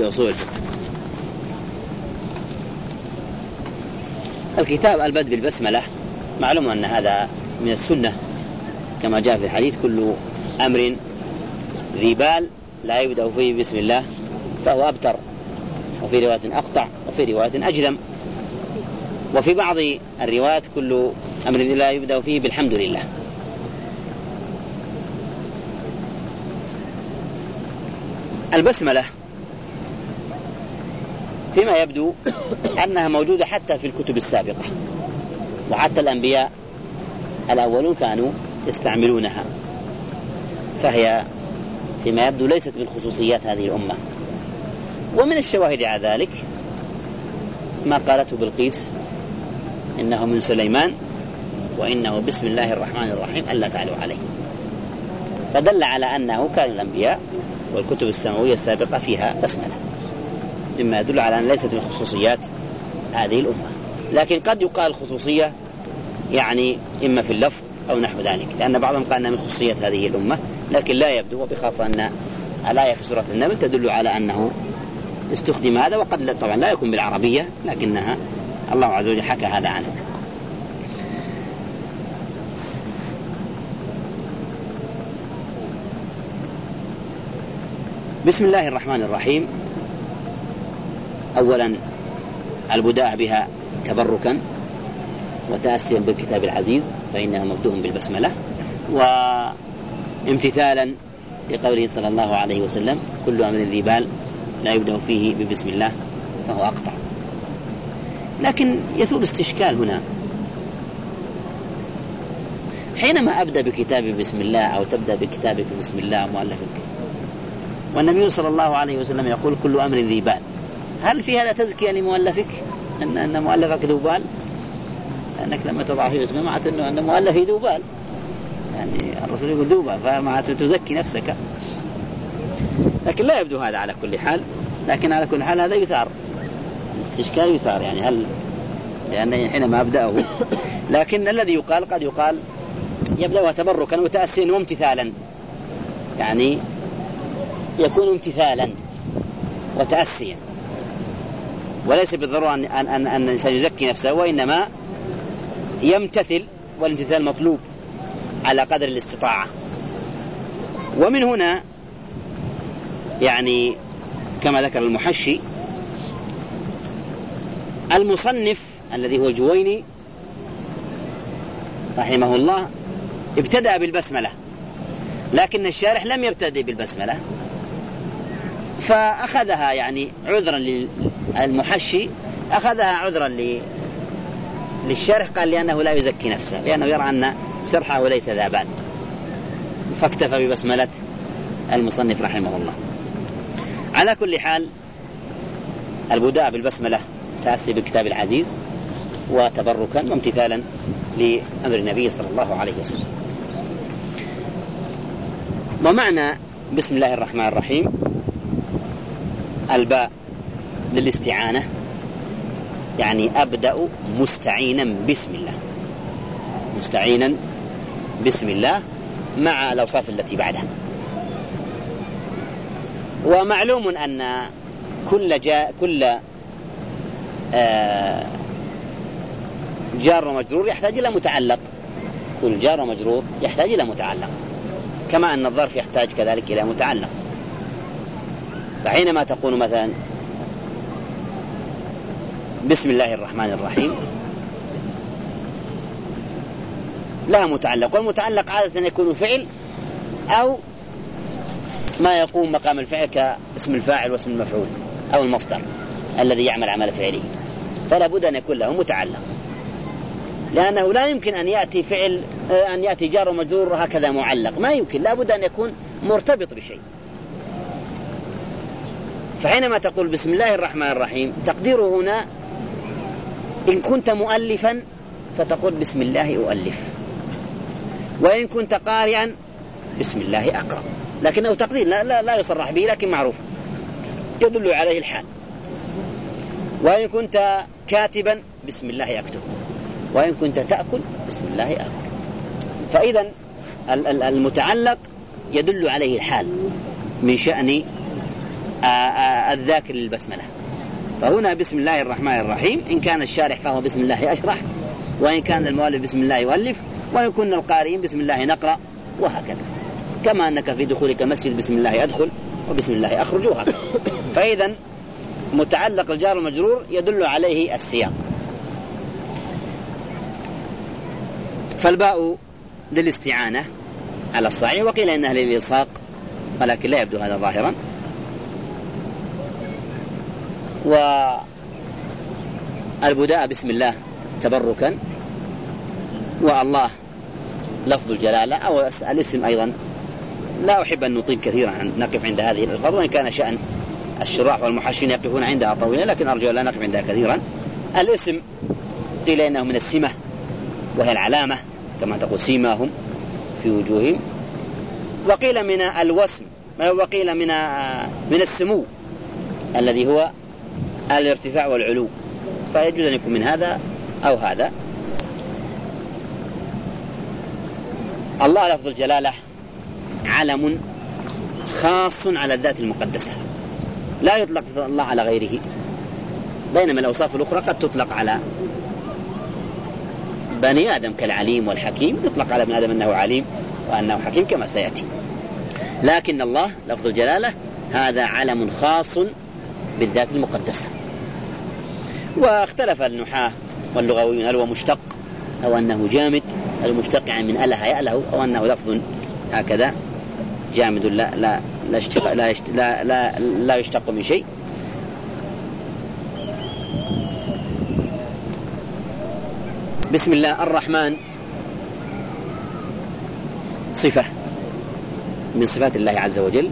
في أصول. الكتاب البدء بالبسملة معلوم أن هذا من السنة كما جاء في الحديث كل أمر ذي بال لا يبدأ فيه بسم الله فهو أبتر وفي رواية أقطع وفي رواية أجلم. وفي بعض الروايات كل أمر لا يبدأ فيه بالحمد لله. البسملة فيما يبدو أنها موجودة حتى في الكتب السابقة. وحتى الأنبياء الأولون كانوا يستعملونها. فهي فيما يبدو ليست من خصوصيات هذه الأمة. ومن الشواهد على ذلك ما قالته بلقيس إنه من سليمان وإنه بسم الله الرحمن الرحيم ألا تعلوا عليه. فدل على أنه كان الأنبياء والكتب السماوية السابقة فيها بسملة. مما يدل على أن ليست من خصوصيات هذه الأمة. لكن قد يقال خصوصية يعني إما في اللفظ أو نحو ذلك لأن بعضهم قال أنها من خصوصيات هذه الأمة لكن لا يبدو وبخاصة أن الآية في سورة النمل تدل على أنه استخدم هذا وقد لا طبعا لا يكون بالعربية لكنها الله عز وجل حكى هذا عنه. بسم الله الرحمن الرحيم. أولا البداء بها تبركا وتأسيا بالكتاب العزيز فإنها مبدوء بالبسملة وامتثالا لقوله صلى الله عليه وسلم كل أمر ذي بال لا يبدأ فيه ببسم الله فهو أقطع. لكن يثور استشكال هنا. حينما أبدأ بكتابي بسم الله أو تبدأ بكتابك بسم الله مؤلفك والنبي صلى الله عليه وسلم يقول كل أمر ذي بال. هل في هذا تزكية لمؤلفك؟ أن أن مؤلفك ذو بال لأنك لما تضع في اسمه معناته أنه أن مؤلفي ذو بال يعني الرسول يقول ذو بال فمعناته تزكي نفسك. لكن لا يبدو هذا على كل حال. لكن على كل حال هذا يثار. الاستشكال يثار. يعني هل لأن حينما أبدأه. لكن الذي يقال قد يقال يبدأها تبركا وتأسيا وامتثالا. يعني يكون امتثالا وتأسيا. وليس بالضرورة أن, أن, أن, الإنسان يزكي نفسه وإنما يمتثل والامتثال مطلوب على قدر الاستطاعة. ومن هنا يعني كما ذكر المحشي المصنف الذي هو الجويني رحمه الله ابتدأ بالبسملة لكن الشارح لم يبتدئ بالبسملة فأخذها يعني عذرا للمحشي أخذها عذرا للشرح قال لأنه لا يزكي نفسه لأنه يرى أن شرحه ليس ذا بال. فاكتفى ببسملة المصنف رحمه الله. على كل حال البداء بالبسملة تأسي بالكتاب العزيز وتبركا وامتثالا لأمر النبي صلى الله عليه وسلم. ومعنى بسم الله الرحمن الرحيم الباء للاستعانة يعني أبدأ مستعينا بسم الله. مستعينا بسم الله مع الأوصاف التي بعدها. ومعلوم أن كل جاء كل آه جار ومجرور يحتاج إلى متعلق. كل جار ومجرور يحتاج إلى متعلق. كما أن الظرف يحتاج كذلك إلى متعلق. فحينما تقول مثلا بسم الله الرحمن الرحيم. لها متعلق والمتعلق عادة يكون فعل أو ما يقوم مقام الفعل كاسم الفاعل واسم المفعول أو المصدر الذي يعمل عمل فعله. فلا بد أن يكون له متعلق. لأنه لا يمكن أن يأتي فعل أن يأتي جار ومجرور هكذا معلق. ما يمكن لا بد أن يكون مرتبط بشيء. فحينما تقول بسم الله الرحمن الرحيم تقديره هنا إن كنت مؤلفا فتقول بسم الله أؤلف. وإن كنت قارئا بسم الله أقرأ. لكنه تقدير لا, لا, لا يصرح به لكن معروف. يدل عليه الحال. وإن كنت كاتبا بسم الله أكتب. وإن كنت تأكل بسم الله أكل فإذا المتعلق يدل عليه الحال من شأن الذاكر للبسملة. فهنا بسم الله الرحمن الرحيم. إن كان الشارح فهو بسم الله أشرح وإن كان المؤلف بسم الله يؤلف وإن كنا القارئين بسم الله نقرأ وهكذا. كما أنك في دخولك مسجد بسم الله أدخل وبسم الله أخرج وهكذا فإذا متعلق الجار المجرور يدل عليه السياق. فالباء للاستعانة على الصحيح وقيل إنها للإلصاق ولكن لا يبدو هذا ظاهرا. والبداء بسم الله تبركا. والله لفظ الجلالة أو الاسم أيضا. لا أحب أن نطيل كثيرا أن نقف عند هذه الألفاظ وإن كان شأن الشراح والمحشين يقفون عندها طويلا لكن أرجو لا نقف عندها كثيرا. الاسم قيل إنه من السمة وهي العلامة كما تقول سيماهم في وجوههم. وقيل من الوسم وقيل من من السمو الذي هو الارتفاع والعلو. فيجوز أن يكون من هذا أو هذا. الله لفظ الجلالة علم خاص على الذات المقدسة. لا يطلق الله على غيره. بينما الأوصاف الأخرى قد تطلق على بني آدم كالعليم والحكيم يطلق على ابن آدم أنه عليم وأنه حكيم كما سيأتي. لكن الله لفظ الجلالة هذا علم خاص بالذات المقدسة. واختلف النحاة واللغويون هل هو مشتق أو أنه جامد المشتق يعني من أله يأله أو أنه لفظ هكذا جامد لا لا لا, اشتق لا, لا, لا, لا يشتق من شيء. بسم الله الرحمن. صفة من صفات الله عز وجل.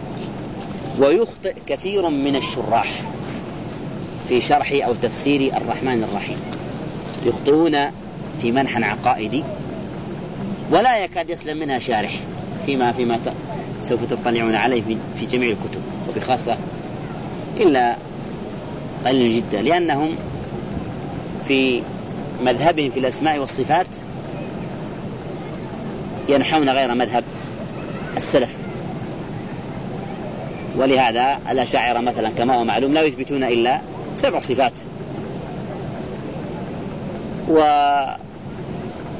ويخطئ كثير من الشراح. في شرح أو تفسير الرحمن الرحيم. يخطئون في منحى عقائدي ولا يكاد يسلم منها شارح فيما فيما سوف تطلعون عليه في جميع الكتب وبخاصة إلا قليل جدا لأنهم في مذهبهم في الأسماء والصفات ينحون غير مذهب السلف. ولهذا الأشاعرة مثلا كما هو معلوم لا يثبتون إلا سبع صفات.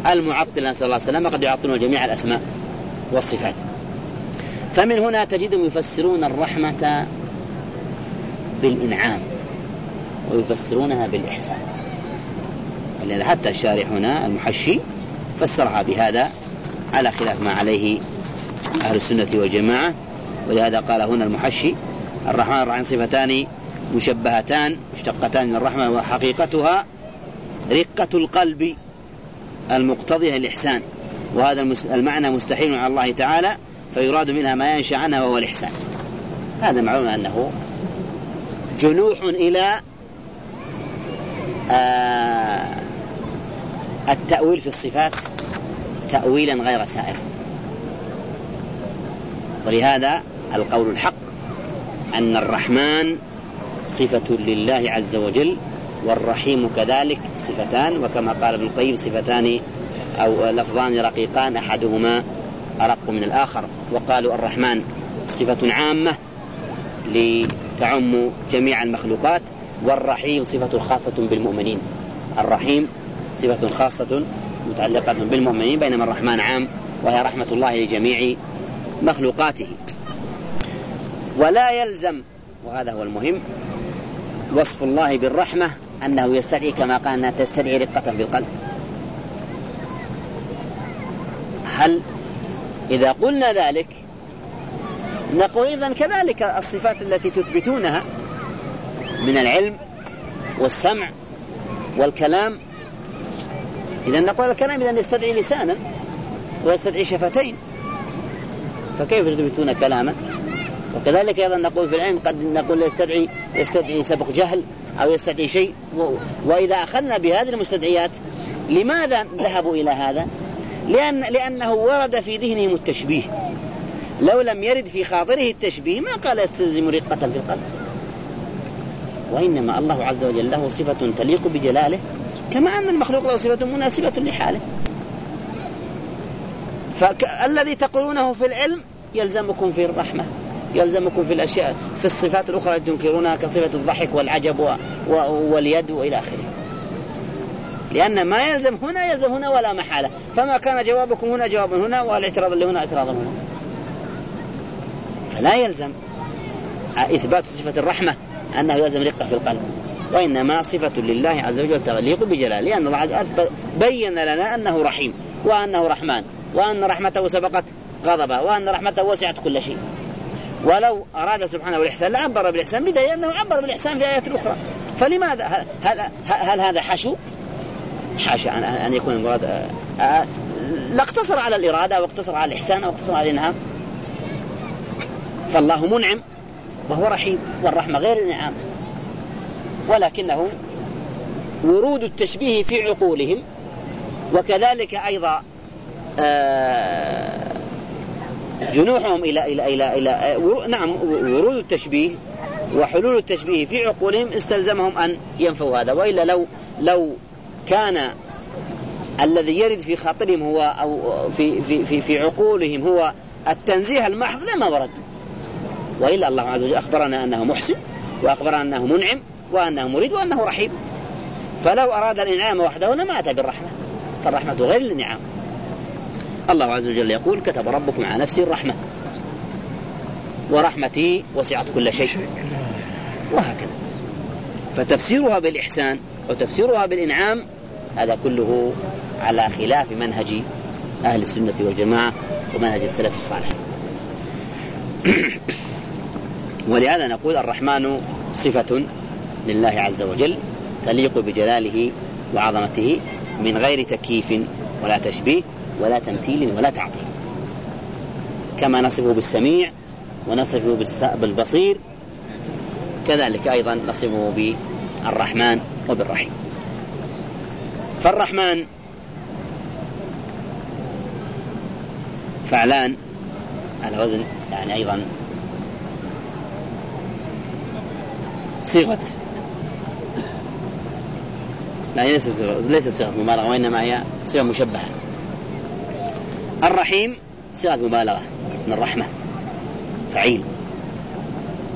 والمعطل نسأل الله السلامة قد يعطلون جميع الأسماء والصفات. فمن هنا تجدهم يفسرون الرحمة بالإنعام ويفسرونها بالإحسان. لأن حتى الشارح هنا المحشي فسرها بهذا على خلاف ما عليه أهل السنة والجماعة. ولهذا قال هنا المحشي الرحمن الرحيم صفتان مشبهتان مشتقتان من الرحمة وحقيقتها رقة القلب المقتضية الإحسان وهذا المعنى مستحيل على الله تعالى فيراد منها ما ينشأ عنها وهو الإحسان. هذا معلوم أنه جنوح إلى آه التأويل في الصفات تأويلا غير سائر ولهذا القول الحق أن الرحمن صفة لله عز وجل والرحيم كذلك صفتان وكما قال ابن القيم صفتان أو لفظان رقيقان أحدهما أرق من الآخر. وقالوا الرحمن صفة عامة لتعم جميع المخلوقات والرحيم صفة خاصة بالمؤمنين. الرحيم صفة خاصة متعلقة بالمؤمنين بينما الرحمن عام وهي رحمة الله لجميع مخلوقاته. ولا يلزم وهذا هو المهم وصف الله بالرحمة أنه يستدعي كما قال أنها تستدعي رقة في القلب. هل إذا قلنا ذلك نقول إذا كذلك الصفات التي تثبتونها من العلم والسمع والكلام. إذا نقول الكلام إذا يستدعي لسانا ويستدعي شفتين. فكيف تثبتون كلاما؟ وكذلك أيضا نقول في العلم قد نقول يستدعي يستدعي سبق جهل أو يستدعي شيء. وإذا أخذنا بهذه المستدعيات لماذا ذهبوا إلى هذا؟ لأن لأنه ورد في ذهنهم التشبيه. لو لم يرد في خاطره التشبيه ما قال يستلزم رقة في القلب. وإنما الله عز وجل له صفة تليق بجلاله كما أن المخلوق له صفة مناسبة لحاله. فالذي تقولونه في العلم يلزمكم في الرحمة. يلزمكم في الأشياء في الصفات الأخرى التي تنكرونها كصفة الضحك والعجب و... و... واليد وإلى آخره. لأن ما يلزم هنا يلزم هنا ولا محالة. فما كان جوابكم هنا جواب هنا والاعتراض اللي هنا اعتراض هنا. فلا يلزم. إثبات صفة الرحمة أنه يلزم رقة في القلب. وإنما صفة لله عز وجل تليق بجلاله لأن الله عز وجل بين لنا أنه رحيم وأنه رحمن وأن رحمته سبقت غضبه وأن رحمته وسعت كل شيء. ولو أراد سبحانه الإحسان لعبر بالإحسان بدليل أنه عبر بالإحسان في آيات أخرى. فلماذا؟ هل, هل, هل هذا حشو؟ حاشا أن يكون المراد آه، آه، لا اقتصر على الإرادة واقتصر على الإحسان أو اقتصر على الإنعام. فالله منعم وهو رحيم والرحمة غير الإنعام. ولكنه ورود التشبيه في عقولهم وكذلك أيضا آه، جنوحهم إلى إلى إلى إلى نعم ورود التشبيه وحلول التشبيه في عقولهم استلزمهم أن ينفوا هذا. وإلا لو لو كان الذي يرد في خاطرهم هو أو في في في, في عقولهم هو التنزيه المحض لما ورد. وإلا الله عز وجل أخبرنا أنه محسن وأخبرنا أنه منعم وأنه مريد وأنه رحيم. فلو أراد الإنعام وحده لما أتى بالرحمة. فالرحمة غير الإنعام. الله عز وجل يقول كتب ربكم على نفسه الرحمة. ورحمتي وسعت كل شيء. وهكذا. فتفسيرها بالإحسان وتفسيرها بالإنعام هذا كله على خلاف منهج أهل السنة والجماعة ومنهج السلف الصالح. ولهذا نقول الرحمن صفة لله عز وجل تليق بجلاله وعظمته من غير تكييف ولا تشبيه. ولا تمثيل ولا تعطيل. كما نصفه بالسميع ونصفه بالبصير. كذلك أيضا نصفه بالرحمن وبالرحيم. فالرحمن فعلان على وزن يعني أيضا صيغة. لا ليست صيغة مبالغة وإنما هي صيغة مشبهة. الرحيم صيغة مبالغة من الرحمة. فعيل.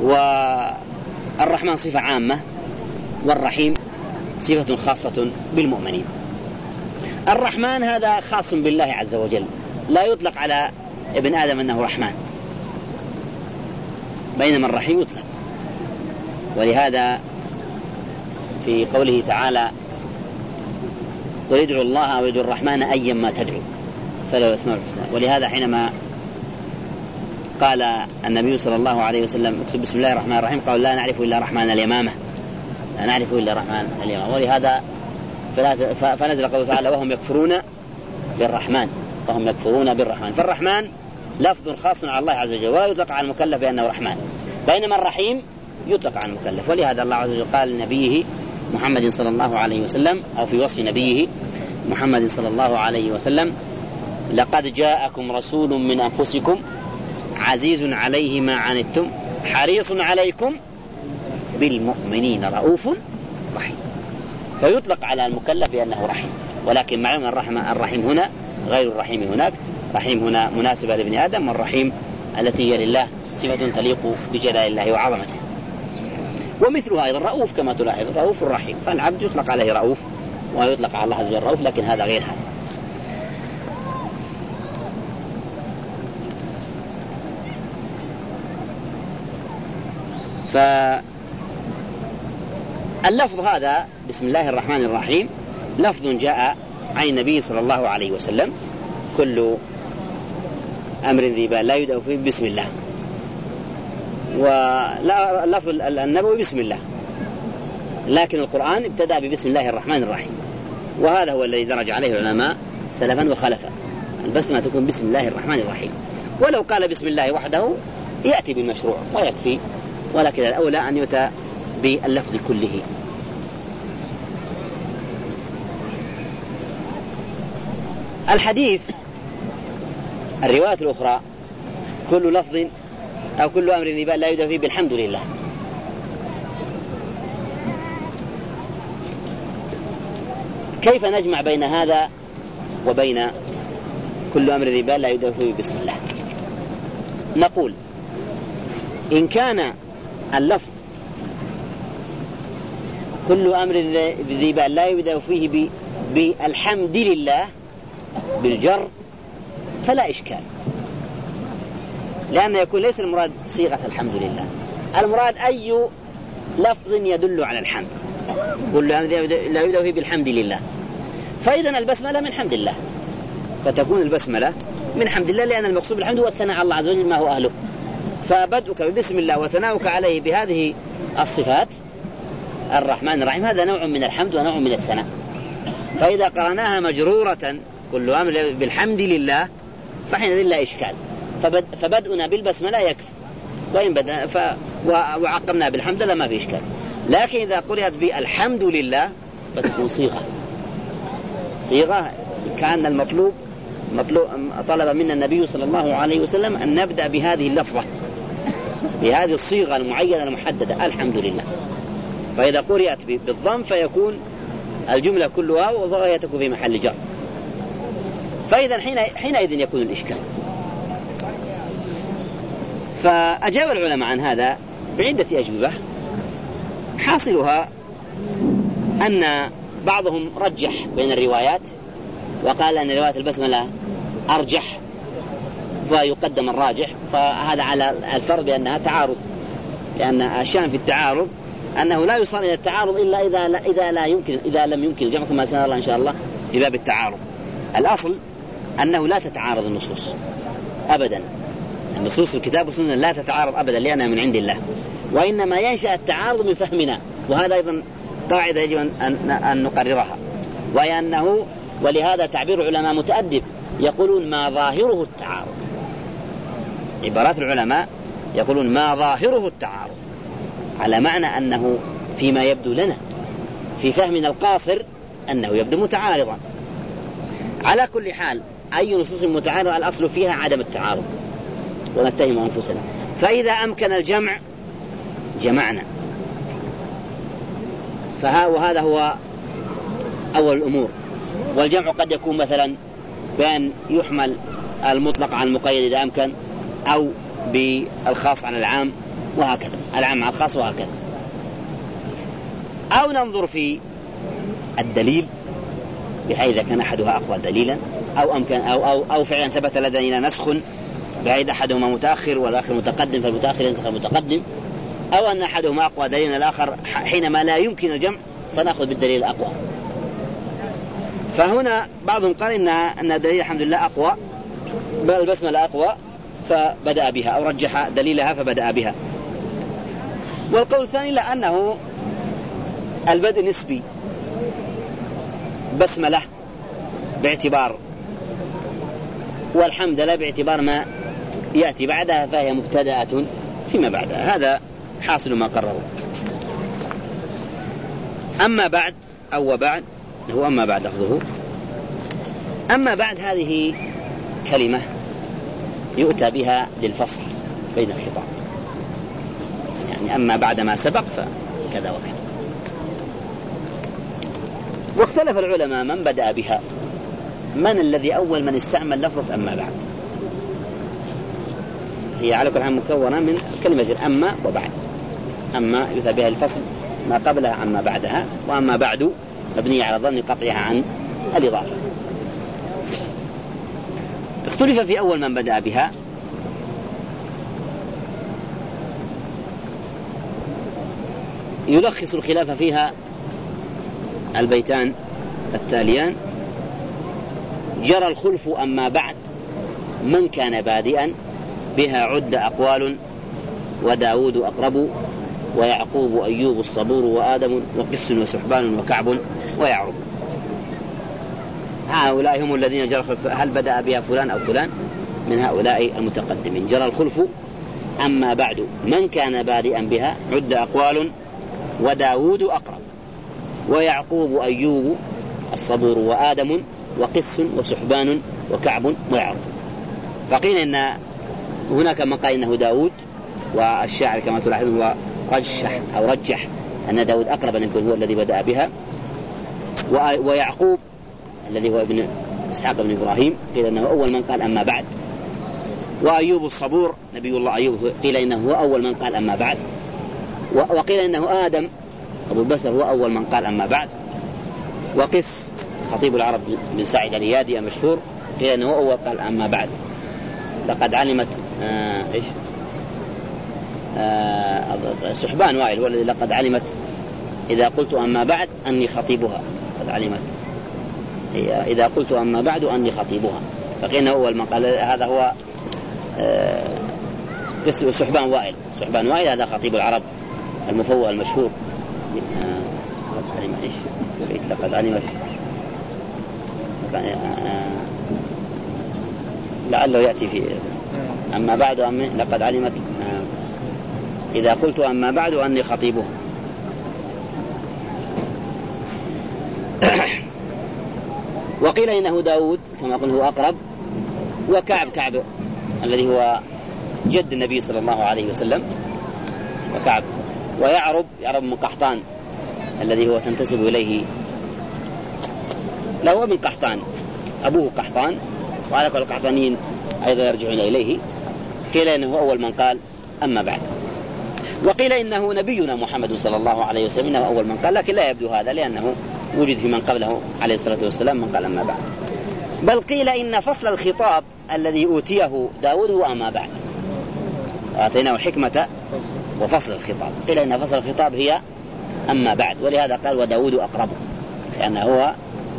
والرحمن صفة عامة والرحيم صفة خاصة بالمؤمنين. الرحمن هذا خاص بالله عز وجل. لا يطلق على ابن آدم أنه رحمن. بينما الرحيم يطلق. ولهذا في قوله تعالى ادعوا الله أو ادعوا الرحمن ايا ما تدعو. فله الاسماء الحسنى. ولهذا حينما قال النبي صلى الله عليه وسلم اكتب بسم الله الرحمن الرحيم قال لا نعرف إلا رحمن اليمامة. لا نعرف إلا رحمن اليمامة. ولهذا فنزل قوله تعالى وهم يكفرون بالرحمن. وهم يكفرون بالرحمن. فالرحمن لفظ خاص على الله عز وجل ولا يطلق على المكلف بأنه رحمن. بينما الرحيم يطلق على المكلف. ولهذا الله عز وجل قال لنبيه محمد صلى الله عليه وسلم أو في وصف نبيه محمد صلى الله عليه وسلم لقد جاءكم رسول من أنفسكم عزيز عليه ما عنتم حريص عليكم بالمؤمنين رؤوف رحيم. فيطلق على المكلف بأنه رحيم ولكن معلوم الرحمة الرحيم هنا غير الرحيم هناك. رحيم هنا مناسبة لابن آدم والرحيم التي هي لله صفة تليق بجلال الله وعظمته. ومثلها أيضا رؤوف كما تلاحظ رؤوف رحيم. فالعبد يطلق عليه رؤوف ويطلق على الله عز وجل رؤوف لكن هذا غير هذا. فاللفظ هذا بسم الله الرحمن الرحيم لفظ جاء عن النبي صلى الله عليه وسلم كل أمر ذي بال لا يدعو فيه بسم الله. ولا لفظ النبوي بسم الله. لكن القرآن ابتدأ ببسم الله الرحمن الرحيم. وهذا هو الذي درج عليه العلماء سلفا وخلفا. البسمة تكون بسم الله الرحمن الرحيم. ولو قال بسم الله وحده يأتي بالمشروع ويكفي. ولكن الأولى أن يؤتى باللفظ كله. الحديث الرواية الأخرى كل لفظ أو كل أمر ذي بال لا يدعى فيه بالحمد لله. كيف نجمع بين هذا وبين كل أمر ذي بال لا يدعى فيه بسم الله؟ نقول إن كان اللفظ. كل أمر ذي بال لا يبدأ فيه بالحمد لله بالجر فلا إشكال. لأن يكون ليس المراد صيغة الحمد لله. المراد أي لفظ يدل على الحمد. كل أمر لا يبدأ فيه بالحمد لله. فإذا البسملة من حمد الله. فتكون البسملة من حمد الله لأن المقصود بالحمد هو الثناء على الله عز وجل ما هو أهله. فبدؤك ببسم الله وثناؤك عليه بهذه الصفات. الرحمن الرحيم. هذا نوع من الحمد ونوع من الثناء. فإذا قرناها مجرورة كل أمر بالحمد لله فحينئذ لا إشكال. فبد فبدؤنا بالبسملة يكفي. وإن بدأ ف وعقبنا بالحمد لله ما في إشكال. لكن إذا قرأت بالحمد لله فتكون صيغة. صيغة كأن المطلوب مطلوب طلب منا النبي صلى الله عليه وسلم أن نبدأ بهذه اللفظة. بهذه الصيغة المعينة المحددة الحمد لله. فإذا قرأت بالضم فيكون الجملة كلها وهي في محل جر. فإذا حين حينئذ يكون الإشكال. فأجاب العلماء عن هذا بعدة أجوبة. حاصلها أن بعضهم رجح بين الروايات وقال أن رواية البسملة أرجح. فيقدم الراجح فهذا على الفرض بأنها تعارض. لأن الشأن في التعارض أنه لا يوصل إلى التعارض إلا إذا لا إذا لا يمكن إذا لم يمكن الجمع كما سنرى الله إن شاء الله في باب التعارض. الأصل أنه لا تتعارض النصوص. أبدا. نصوص الكتاب والسنة لا تتعارض أبدا لأنها من عند الله. وإنما ينشأ التعارض من فهمنا. وهذا أيضا قاعدة يجب أن نقررها. وهي أنه ولهذا تعبير العلماء متأدب. يقولون ما ظاهره التعارض. عبارات العلماء يقولون ما ظاهره التعارض على معنى أنه فيما يبدو لنا في فهمنا القاصر أنه يبدو متعارضا. على كل حال أي نصوص متعارضة؟ الأصل فيها عدم التعارض. ونتهم أنفسنا. فإذا أمكن الجمع جمعنا. فها وهذا هو أول الأمور. والجمع قد يكون مثلا بأن يحمل المطلق عن المقيد إذا أمكن. أو بالخاص عن العام وهكذا. العام عن الخاص وهكذا. أو ننظر في الدليل بحيث إذا كان أحدها أقوى دليلا أو أمكن أو أو أو فعلا ثبت لدينا نسخ بحيث أحدهما متأخر والآخر متقدم فالمتأخر ينسخ المتقدم. أو أن أحدهما أقوى دليلا الآخر حينما لا يمكن الجمع فنأخذ بالدليل الأقوى. فهنا بعضهم قال إن أن الدليل الحمد لله أقوى بل البسملة أقوى فبدأ بها أو رجح دليلها فبدأ بها. والقول الثاني لأنه البدء نسبي بسملة باعتبار والحمد لله باعتبار ما يأتي بعدها فهي مبتدأة فيما بعدها هذا حاصل ما قرروا أما بعد أو بعد هو أما بعد لفظه. أما بعد هذه كلمة يؤتى بها للفصل بين الخطاب. يعني أما بعد ما سبق فكذا وكذا. واختلف العلماء من بدأ بها. من الذي أول من استعمل لفظة أما بعد؟ هي على كل حال مكونة من كلمة أما وبعد. أما يؤتى بها الفصل ما قبلها عما بعدها وأما بعد مبنية على ظن قطعها عن الإضافة. اختلف في أول من بدأ بها. يلخص الخلاف فيها البيتان التاليان. جرى الخلف أما بعد من كان بادئا. بها عد أقوال وداود أقرب ويعقوب أيوب الصبور وآدم وقس وسحبان وكعب ويعرب هؤلاء هم الذين جرى هل بدأ بها فلان أو فلان؟ من هؤلاء المتقدمين. جرى الخلف. أما بعد من كان بادئا بها؟ عد أقوال وداود أقرب. ويعقوب أيوب الصبور وآدم وقس وسحبان وكعب ويعرب فقيل إن هناك من قال إنه داود والشاعر كما تلاحظون هو رجح أو رجح أن داود أقرب أن يكون هو الذي بدأ بها. ويعقوب الذي هو ابن إسحاق بن إبراهيم قيل أنه أول من قال أما بعد. وأيوب الصبور نبي الله أيوب قيل إنه هو أول من قال أما بعد. وقيل إنه آدم أبو البشر هو أول من قال أما بعد. وقس خطيب العرب بن سعيد الريادي المشهور قيل إنه أول قال أما بعد. لقد علمت آه إيش؟ آه سحبان وائل هو الذي لقد علمت إذا قلت أما بعد أني خطيبها. قد علمت. إذا قلت أما بعد أني خطيبها. فقيل اول من قال هذا هو آه سحبان وائل. سحبان وائل هذا خطيب العرب المفوه المشهور. آه علم إيش؟ لقد علمت لعله يأتي في أما بعد أم لقد علمت إذا قلت أما بعد أني خطيبه. وقيل إنه داود كما قلت هو أقرب وكعب كعب الذي هو جد النبي صلى الله عليه وسلم وكعب. ويعرب يعرب من قحطان الذي هو تنتسب إليه. له من قحطان. أبوه قحطان وعلى كل القحطانيين أيضا يرجعون إليه. قيل إنه أول من قال أما بعد. وقيل إنه نبينا محمد صلى الله عليه وسلم إنه أول من قال لكن لا يبدو هذا لأنه وجد في من قبله عليه الصلاة والسلام من قال أما بعد. بل قيل إن فصل الخطاب الذي أوتيه داود هو أما بعد. وآتيناه الحكمة وفصل الخطاب. قيل إن فصل الخطاب هي أما بعد ولهذا قال وداود أقرب. لأنه هو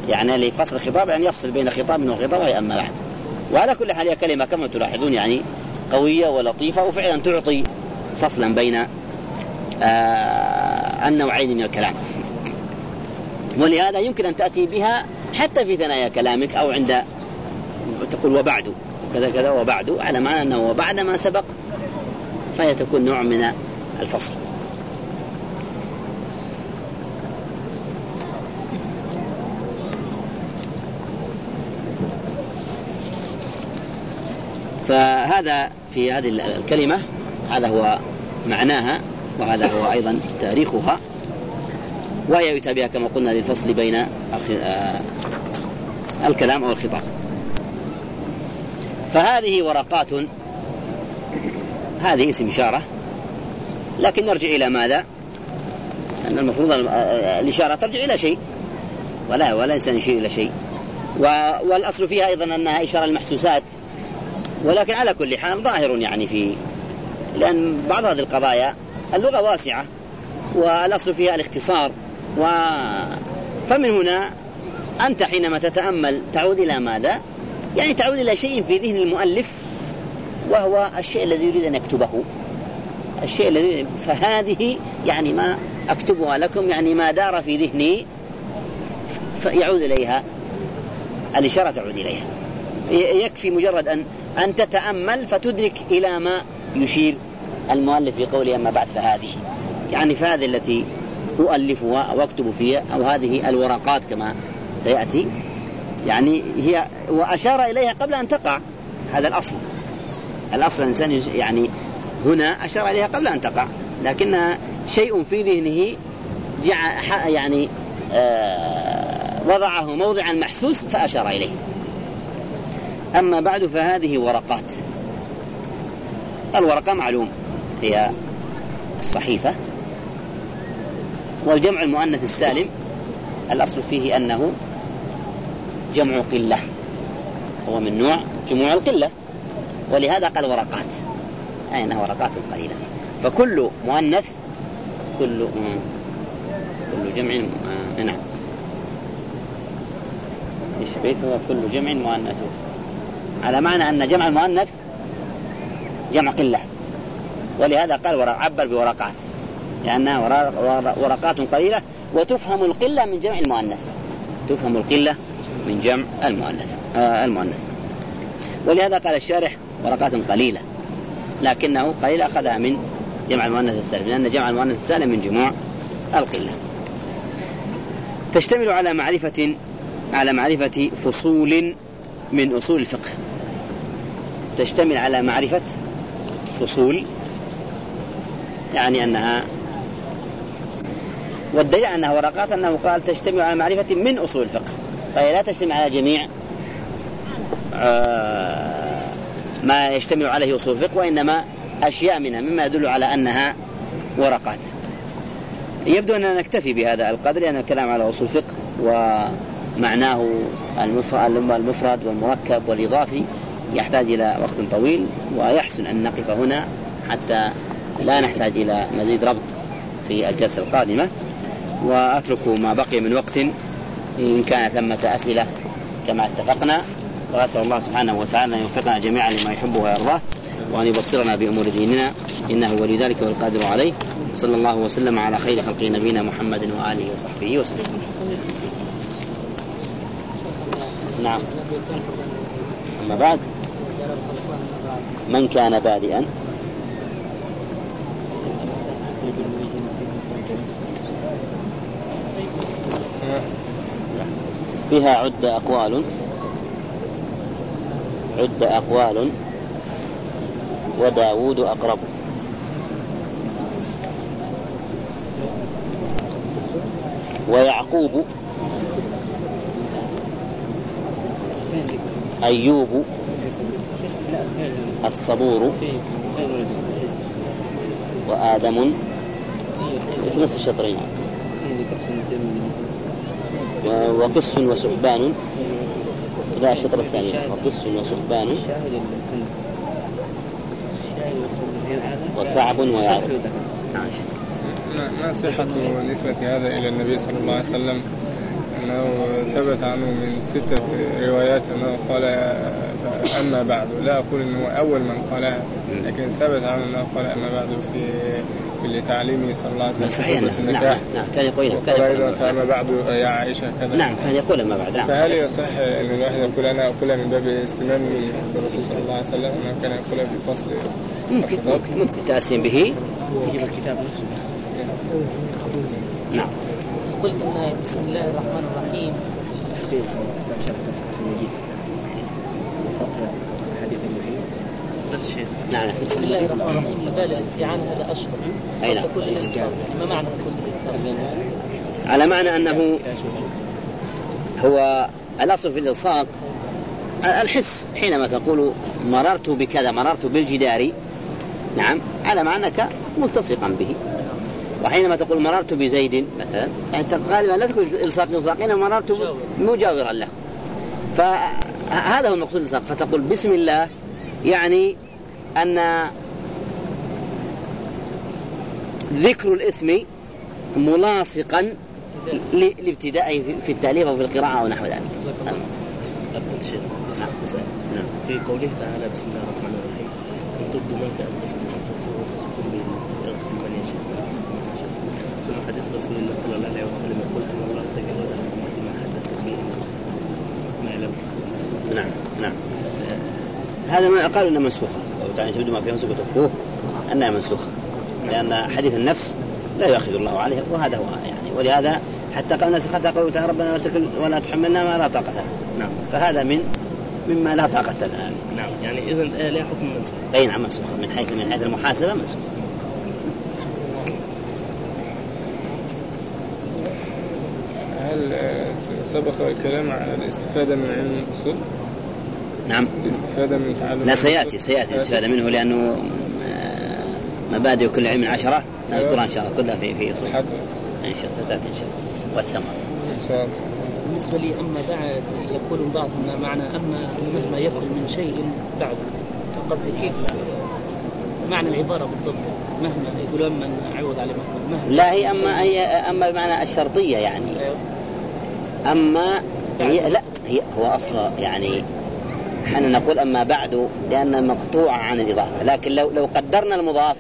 يعني لفصل الخطاب يعني يفصل بين خطاب وخطاب وهي أما بعد. وعلى كل حال هي كلمة كما تلاحظون يعني قوية ولطيفة وفعلا تعطي فصلا بين آه النوعين من الكلام. ولهذا يمكن أن تأتي بها حتى في ثنايا كلامك أو عند تقول وبعد كذا كذا وبعد على معنى أنه وبعد ما سبق فهي تكون نوع من الفصل. فهذا في هذه الكلمة هذا هو معناها وهذا هو أيضا تاريخها. وهي يؤتى بها كما قلنا للفصل بين آه، الكلام أو الخطاب فهذه ورقات هذه اسم إشارة لكن نرجع إلى ماذا؟ أن المفروض الإشارة ترجع إلى شيء ولا ولا إنسان يشير إلى شيء والأصل فيها أيضا أنها إشارة المحسوسات ولكن على كل حال ظاهر يعني في لأن بعض هذه القضايا اللغة واسعة والأصل فيها الاختصار و فمن هنا أنت حينما تتأمل تعود إلى ماذا؟ يعني تعود إلى شيء في ذهن المؤلف وهو الشيء الذي يريد أن يكتبه. الشيء الذي فهذه يعني ما أكتبها لكم يعني ما دار في ذهني يعود إليها. الإشارة تعود إليها. يكفي مجرد أن أن تتأمل فتدرك إلى ما يشير المؤلف في قوله أما بعد فهذه. يعني فهذه التي أؤلفها أو أكتب فيها أو هذه الورقات كما سيأتي. يعني هي وأشار إليها قبل أن تقع. هذا الأصل. الأصل الإنسان يعني هنا أشار إليها قبل أن تقع. لكنها شيء في ذهنه يعني آه وضعه موضعا محسوس فأشار إليه. أما بعد فهذه ورقات. الورقة معلوم هي الصحيفة. والجمع المؤنث السالم الأصل فيه أنه جمع قلة هو من نوع جموع القلة. ولهذا قال ورقات. أي أنها ورقات قليلة. فكل مؤنث كل كل جمع آه، نعم. إيش بيته كل جمع مؤنث. على معنى أن جمع المؤنث جمع قلة. ولهذا قال عبر بورقات. لأنها ورقات قليلة وتفهم القلة من جمع المؤنث. تفهم القلة من جمع المؤنث آه المؤنث. ولهذا قال الشارح ورقات قليلة لكنه قليل أخذها من جمع المؤنث السالم لأن جمع المؤنث السالم من جموع القلة. تشتمل على معرفة على معرفة فصول من أصول الفقه. تشتمل على معرفة فصول يعني أنها والدليل أنها ورقات أنه قال تشتمل على معرفة من أصول الفقه فهي لا تشتمل على جميع آه ما يشتمل عليه أصول الفقه وإنما أشياء منها مما يدل على أنها ورقات. يبدو أننا نكتفي بهذا القدر لأن الكلام على أصول الفقه ومعناه المفرد والمركب والإضافي يحتاج إلى وقت طويل ويحسن أن نقف هنا حتى لا نحتاج إلى مزيد ربط في الجلسة القادمة. وأترك ما بقي من وقت إن كانت ثمة أسئلة كما اتفقنا. وأسأل الله سبحانه وتعالى أن يوفقنا جميعا لما يحبه ويرضاه وأن يبصرنا بأمور ديننا إنه ولي ذلك والقادر عليه. صلى الله وسلم على خير خلق نبينا محمد وآله وصحبه وسلم. نعم. أما بعد من كان بادئا؟ فيها عد أقوال عد أقوال وداود أقرب ويعقوب أيوب الصبور وآدم في نفس الشطرين وقس وسحبان لا الشطر الثاني. وقس وسحبان وكعب ويعقوب ما صحة نسبة هذا إلى النبي صلى الله عليه وسلم؟ أنه ثبت عنه من ستة روايات أنه قال أما بعد. لا أقول أنه أول من قالها لكن ثبت عنه أنه قال أما بعد في لتعليمه صلى الله عليه وسلم. صحيح نعم نعم كان يقول كان يقول فأما بعد يا عائشة كذا. نعم كان يقول أما بعد نعم فهل يصح أن الواحد يقول أنا أقولها من باب استمام بالرسول صلى الله عليه وسلم أنه كان يقولها في فصل ممكن ممكن, ممكن تأسيم به. سجل الكتاب نفسه. نعم. قلت إن بسم الله الرحمن الرحيم. نعم. بسم الله الرحمن الرحيم. مبادئ الاستعانه هذا أشهر؟ أي نعم. كل الإنسان. ما معنى كل الإنسان؟ على معنى أنه هو الأصل في الإلصاق الحس. حينما تقول مررت بكذا مررت بالجدار نعم على معنى انك ملتصقا به. وحينما تقول مررت بزيد مثلا يعني غالبا لا تقول إلصاق إلصاق إنما مررت مجاورا له. فهذا هو المقصود الإلصاق. فتقول بسم الله يعني أن ذكر الاسم ملاصقا لابتدائه في التأليف أو في القراءة أو نحو ذلك. شيء. نعم. في قوله تعالى بسم الله الرحمن الرحيم. إن تبدوا ما في أنفسكم أو تخفوه فاسكن به يغفر من يشاء ثم حديث رسول الله صلى الله عليه وسلم يقول أن الله تجاوز عن ما حدث به ما يعلم. نعم. نعم. هذا ما قالوا إنها منسوخة. يعني تبدو ما في انفسكم وتخفوه أنها منسوخة. لأن حديث النفس لا يؤاخذ الله عليه وهذا هو يعني. ولهذا حتى قال نسختها قوله تعالى ربنا ولا تحملنا ما لا لنا. نعم. فهذا من مما لا طاقة لنا. نعم. يعني إذا الآية لها حكم منسوخ. أي نعم منسوخ من حيث من حيث المحاسبة منسوخ هل سبق الكلام على الاستفادة من علم الأصول؟ نعم. الاستفادة من تعلم لا سيأتي سيأتي الاستفادة منه لأنه مبادئ كل علم عشرة سنذكرها إن شاء الله كلها في في إن شاء الله ستأتي إن شاء الله. والثمر إن شاء الله. بالنسبة لي أما بعد يقول البعض ان معنى أما مهما يكن من شيء بعد. فقد كيف؟ معنى العبارة بالضبط مهما يقول أما عوض عليه مهما. لا هي أما هي أما بمعنى الشرطية يعني. أما هي لا هي هو أصلا يعني إحنا نقول أما بعد لأن مقطوعة عن الإضافة. لكن لو لو قدرنا المضاف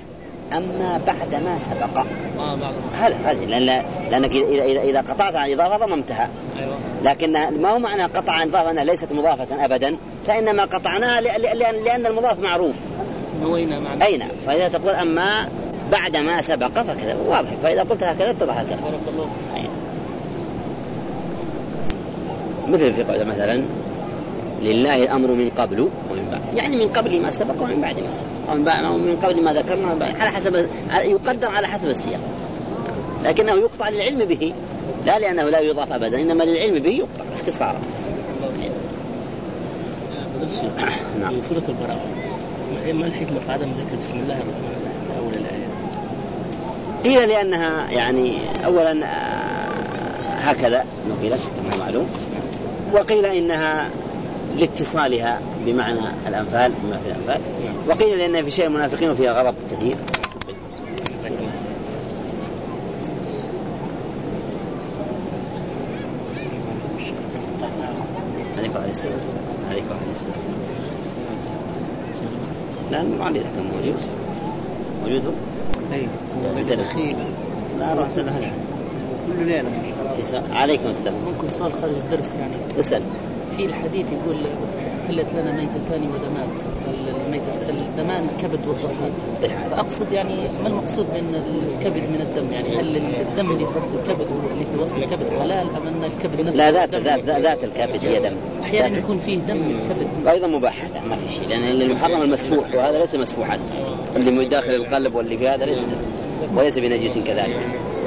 أما بعد ما سبق. هذا هذا لأن لأنك إذا إذا إذا قطعت عن الإضافة ضممتها أيوه. لكن ما هو معنى قطع عن الإضافة؟ أنها ليست مضافة أبدا. فإنما قطعناها لأن, لأن, المضاف معروف. نوينا معنى. أي نعم فإذا تقول أما بعد ما سبق فكذا. واضح. فإذا قلت هكذا اتضح هكذا. بارك الله أي. مثل في قول مثلا لله الأمر من قبل ومن بعد. يعني من قبل ما سبق ومن بعد ما سبق. ومن بعد ومن قبل ما ذكرنا ومن بعد. على حسب يقدر على حسب السياق. لكنه يقطع للعلم به. لا لأنه لا يضاف ابدا إنما للعلم به يقطع اختصارا. نعم. سورة البراءة ما- الحكمة في عدم ذكر بسم الله الرحمن الرحيم؟ أول الآية؟ قيل لأنها يعني أولا آه، هكذا. نقلت كما هو معلوم. وقيل إنها لاتصالها بمعنى الأنفال بما في الأنفال. وقيل لأنها في شيء المنافقين وفيها غضب كثير. لكن عليك وعلى السلام. عليك وعلى السلام. لا المعلم كان موجود. موجود هو؟ اي هو درس. لا أروح اسال هلا كل ليلة. عليكم السلام. ممكن سؤال خارج الدرس يعني. اسأل. في الحديث يقول حلت لنا ميتتان ودمان الدمان الكبد والضحية فأقصد يعني ما المقصود من الكبد من الدم؟ يعني هل الدم اللي في وسط الكبد واللي في وسط الكبد حلال أم أن الكبد نفسه لا ذات؟ ذات ذات الكبد هي دم. أحيانا يكون فيه دم في الكبد وأيضا مباح هذا ما في شيء لأن المحرم المسفوح وهذا ليس مسفوحا. اللي داخل القلب واللي في هذا ليس وليس بنجس كذلك.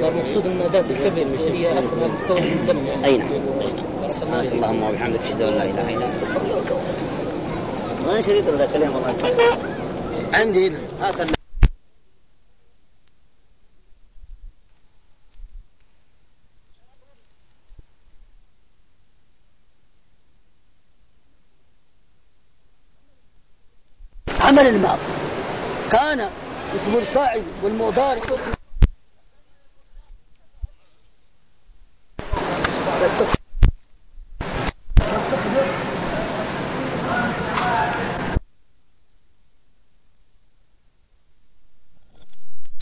صار مقصود أن ذات الكبد هي أصلا تكون من الدم يعني. أي نعم أي نعم. سبحانك اللهم وبحمدك أشهد أن لا إله إلا أنت أستغفرك وين شريط هذا كلام الله يسلمك عندي هنا. هات عمل الماضي. كان اسم الفاعل والمضارع